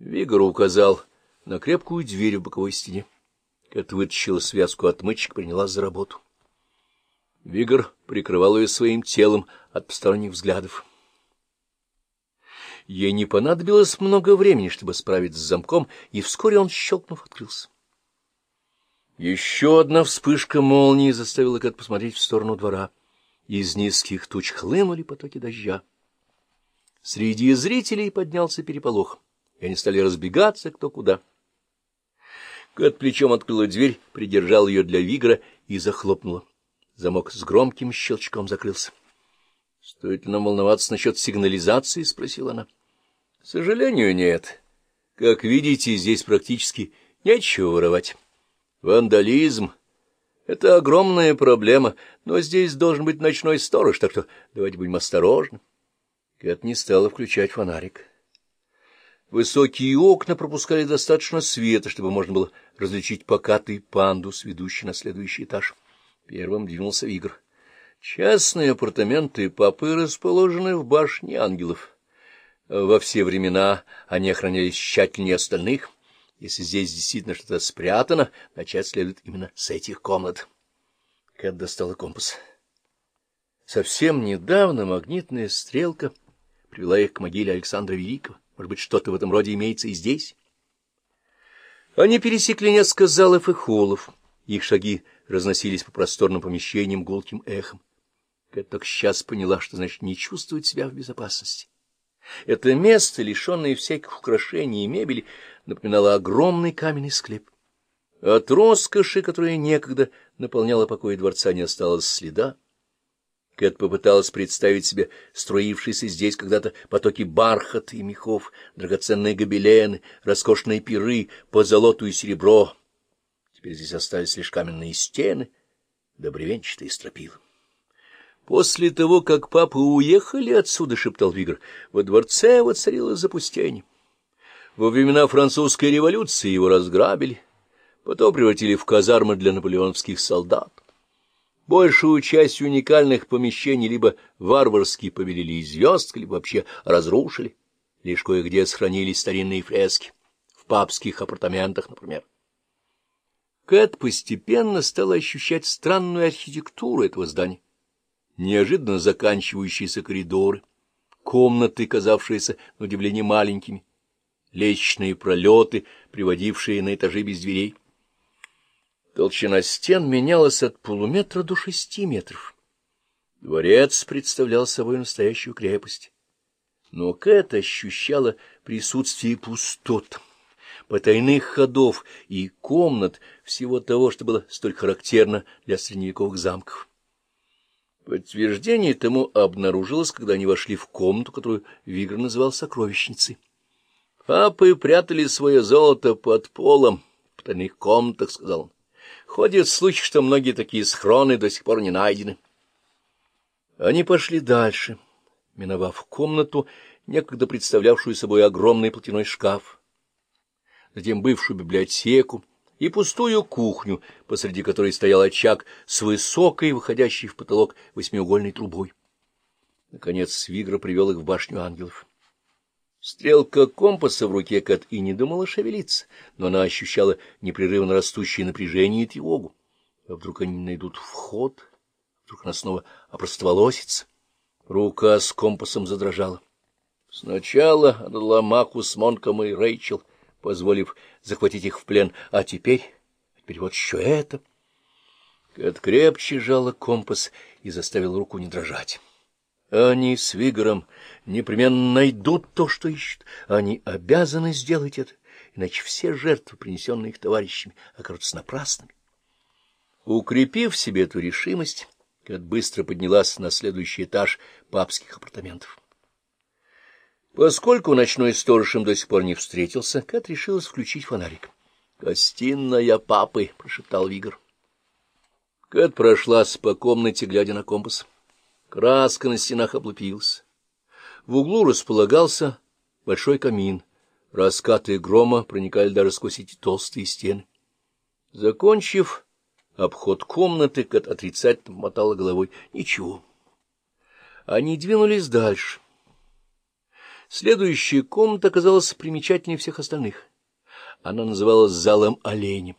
Вигор указал на крепкую дверь в боковой стене. Кэт вытащила связку отмычек, принялась за работу. Вигор прикрывал ее своим телом от посторонних взглядов. Ей не понадобилось много времени, чтобы справиться с замком, и вскоре он, щелкнув, открылся. Еще одна вспышка молнии заставила Кэт посмотреть в сторону двора. Из низких туч хлынули потоки дождя. Среди зрителей поднялся переполох, и они стали разбегаться кто куда. Кэт плечом открыла дверь, придержал ее для Вигра и захлопнула. Замок с громким щелчком закрылся. — Стоит ли нам волноваться насчет сигнализации? — спросила она. — К сожалению, нет. Как видите, здесь практически нечего воровать. Вандализм — это огромная проблема, но здесь должен быть ночной сторож, так что давайте будем осторожны. Кэт не стала включать фонарик. Высокие окна пропускали достаточно света, чтобы можно было различить покатый пандус, ведущий на следующий этаж. Первым двинулся Игорь. Частные апартаменты папы расположены в башне ангелов. Во все времена они охранялись тщательнее остальных. Если здесь действительно что-то спрятано, начать следует именно с этих комнат. Кэт достала компас. Совсем недавно магнитная стрелка привела их к могиле Александра Великого. Может быть, что-то в этом роде имеется и здесь? Они пересекли несколько залов и холлов. Их шаги разносились по просторным помещениям гулким эхом. Кэт только сейчас поняла, что значит не чувствовать себя в безопасности. Это место, лишенное всяких украшений и мебели, напоминало огромный каменный склеп. От роскоши, которая некогда наполняла покои дворца, не осталось следа. Кэт попыталась представить себе струившиеся здесь когда-то потоки бархата и мехов, драгоценные гобелены, роскошные пиры, позолоту и серебро. Теперь здесь остались лишь каменные стены да бревенчатые. После того, как папы уехали отсюда, — шептал Вигр, — во дворце воцарилось запустение. Во времена французской революции его разграбили, потом превратили в казармы для наполеоновских солдат. Большую часть уникальных помещений либо варварски побелили из звезд, либо вообще разрушили. Лишь кое-где сохранились старинные фрески. В папских апартаментах, например. Кэт постепенно стала ощущать странную архитектуру этого здания. Неожиданно заканчивающиеся коридоры, комнаты, казавшиеся на удивление маленькими, лестничные пролеты, приводившие на этажи без дверей. Толщина стен менялась от полуметра до шести метров. Дворец представлял собой настоящую крепость. Но Кэт ощущала присутствие пустот, потайных ходов и комнат, всего того, что было столь характерно для средневековых замков. Подтверждение тому обнаружилось, когда они вошли в комнату, которую Вигр называл сокровищницей. Папы прятали свое золото под полом, в потайных комнатах, — сказал он. Ходит слух, что многие такие схроны до сих пор не найдены. Они пошли дальше, миновав комнату, некогда представлявшую собой огромный платяной шкаф, затем бывшую библиотеку и пустую кухню, посреди которой стоял очаг с высокой, выходящей в потолок восьмиугольной трубой. Наконец Свигра привел их в башню ангелов. Стрелка компаса в руке Кат и не думала шевелиться, но она ощущала непрерывно растущее напряжение и тревогу. А вдруг они найдут вход? Вдруг она снова опростоволосится? Рука с компасом задрожала. Сначала она дала Маку с Монком и Рэйчел, позволив захватить их в плен, а теперь... теперь вот еще это... Кэт крепче жала компас и заставил руку не дрожать. Они с Вигором непременно найдут то, что ищут. Они обязаны сделать это, иначе все жертвы, принесенные их товарищами, окажутся напрасными. Укрепив в себе эту решимость, Кэт быстро поднялась на следующий этаж папских апартаментов. Поскольку ночной сторож им до сих пор не встретился, Кэт решилась включить фонарик. — Гостиная папы, — прошептал Вигор. Кэт прошлась по комнате, глядя на компас. Краска на стенах облупилась. В углу располагался большой камин. Раскаты грома проникали даже сквозь эти толстые стены. Закончив обход комнаты, Кэт отрицательно мотала головой. Ничего. Они двинулись дальше. Следующая комната оказалась примечательнее всех остальных. Она называлась залом оленем.